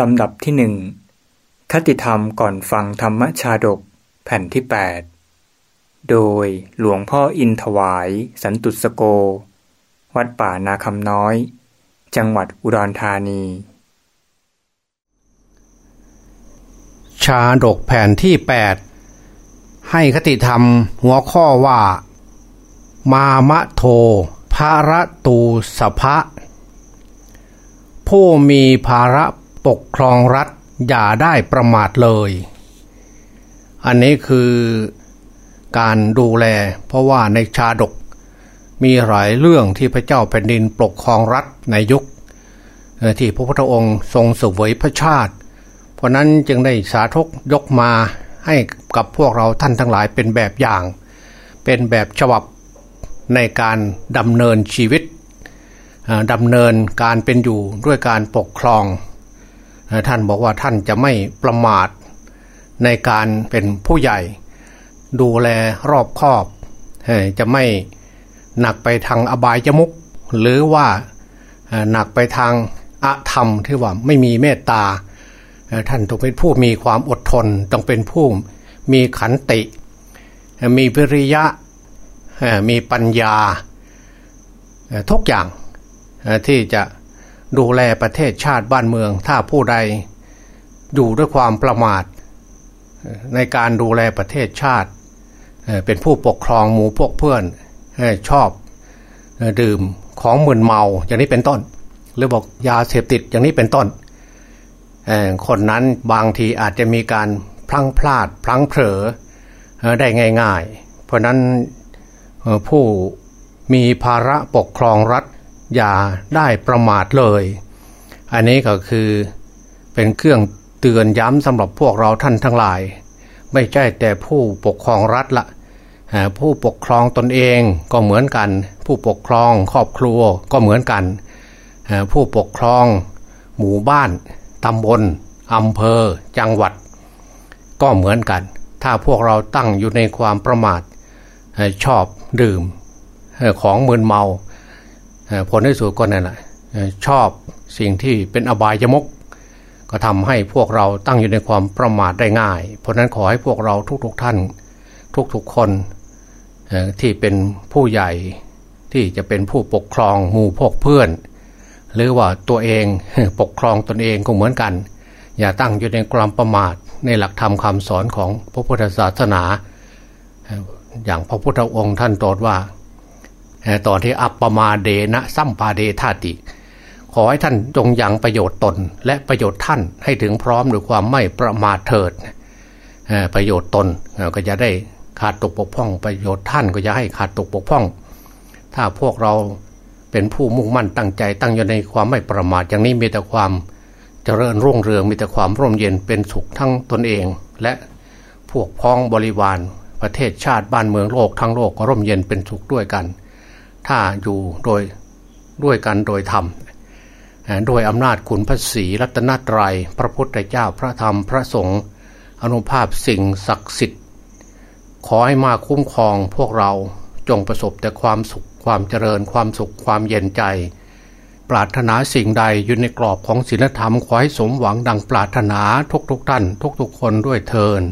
ลำดับที่หนึ่งคติธรรมก่อนฟังธรรมชาดก แผ่นที่ 8 โดยหลวงพ่ออินถวาย สันตุสโก วัดป่านาคำน้อย จังหวัดอุดรธานี ชาดกแผ่นที่ 8 ให้คติธรรมหัวข้อว่า มามะโทภารตูสภะผู้มีภาระ ปกครองรัฐอย่าได้ประมาทเลย อันนี้คือการดูแล เพราะว่าในชาดก มีหลายเรื่องที่พระเจ้าแผ่นดินปกครองรัฐในยุค ที่พระพุทธองค์ทรงสวยพระชาติ เพราะนั้นจึงได้สาธกยกมาให้กับพวกเราท่านทั้งหลายเป็นแบบอย่าง เป็นแบบฉบับในการดำเนินชีวิตดำเนินการเป็นอยู่ด้วยการปกครอง ท่านบอกว่าท่านจะไม่ประมาทในการเป็นผู้ใหญ่ ดูแลรอบคอบ จะไม่หนักไปทางอบายจมุก หรือว่าหนักไปทางอะธรรมที่ว่าไม่มีเมตตา ท่านต้องเป็นผู้มีความอดทน ต้องเป็นผู้มีขันติ มีวิริยะมีปัญญาทุกอย่างที่จะ ดูแลประเทศชาติบ้านเมือง ถ้าผู้ใดอยู่ด้วยความประมาท ในการดูแลประเทศชาติ เป็นผู้ปกครองหมู่พวกเพื่อนชอบดื่มของมึนเมาอย่างนี้เป็นต้น หรือบอกยาเสพติดอย่างนี้เป็นต้น คนนั้นบางทีอาจจะมีการพลั้งพลาดพลั้งเผลอได้ง่าย ๆ เพราะนั้นผู้มีภาระปกครองรัฐ อย่าได้ประมาทเลย อันนี้ก็คือเป็นเครื่องเตือนย้ำสำหรับพวกเราท่านทั้งหลาย ไม่ใช่แต่ผู้ปกครองรัฐละผู้ปกครองตนเองก็เหมือนกัน ผู้ปกครองครอบครัวก็เหมือนกัน ผู้ปกครองหมู่บ้านตำบลอำเภอ จังหวัด ก็เหมือนกัน ถ้าพวกเราตั้งอยู่ในความประมาทชอบดื่มของมึนเมา ผลที่สุดก็นั่นแหละชอบสิ่งที่เป็นอบายมก ก็ทำให้พวกเราตั้งอยู่ในความประมาทได้ง่าย เพราะนั้นขอให้พวกเราทุกๆทท่าน ทุกๆคนที่เป็นผู้ใหญ่ที่จะเป็นผู้ปกครองหมู่พวกเพื่อน หรือว่าตัวเองปกครองตนเองก็เหมือนกัน อย่าตั้งอยู่ในความประมาทในหลักธรรมคำสอนของพระพุทธศาสนา อย่างพระพุทธองค์ท่านตรัสว่า ตอนที่อัปปมาเดนะสัมปาเดธาติ ขอให้ท่านจงยังประโยชน์ตนและประโยชน์ท่านให้ถึงพร้อมด้วยความไม่ประมาทเถิดประโยชน์ตนก็จะได้ขาดตกปกพ่อง ประโยชน์ท่านก็จะให้ขาดตกปกพ่อง ถ้าพวกเราเป็นผู้มุ่งมั่นตั้งใจตั้งอยู่ในความไม่ประมาทอย่างนี้มีแต่ความเจริญรุ่งเรืองมีแต่ความร่มเย็นเป็นสุขทั้งตนเอง และพวกพ้องบริวารประเทศชาติบ้านเมืองโลกทั้งโลกก็ร่มเย็นเป็นสุขด้วยกัน ถ้าอยู่โดยด้วยกันโดยธรรมโดยอำนาจขุนพระศรีรัตนตรยัย พระพุทธเจ้าพระธรรมพระสงฆ์อนุภาพสิ่งศักดิ์สิทธิ์ ขอให้มาคุ้มครองพวกเราจงประสบแต่ความสุขความเจริญความสุขความเย็นใจ ปรารถนาสิ่งใดอยู่ในกรอบของศีลธรรมขอให้สมหวังดังปรารถนาทุกๆทท่าน ทุกๆคนด้วยเทิน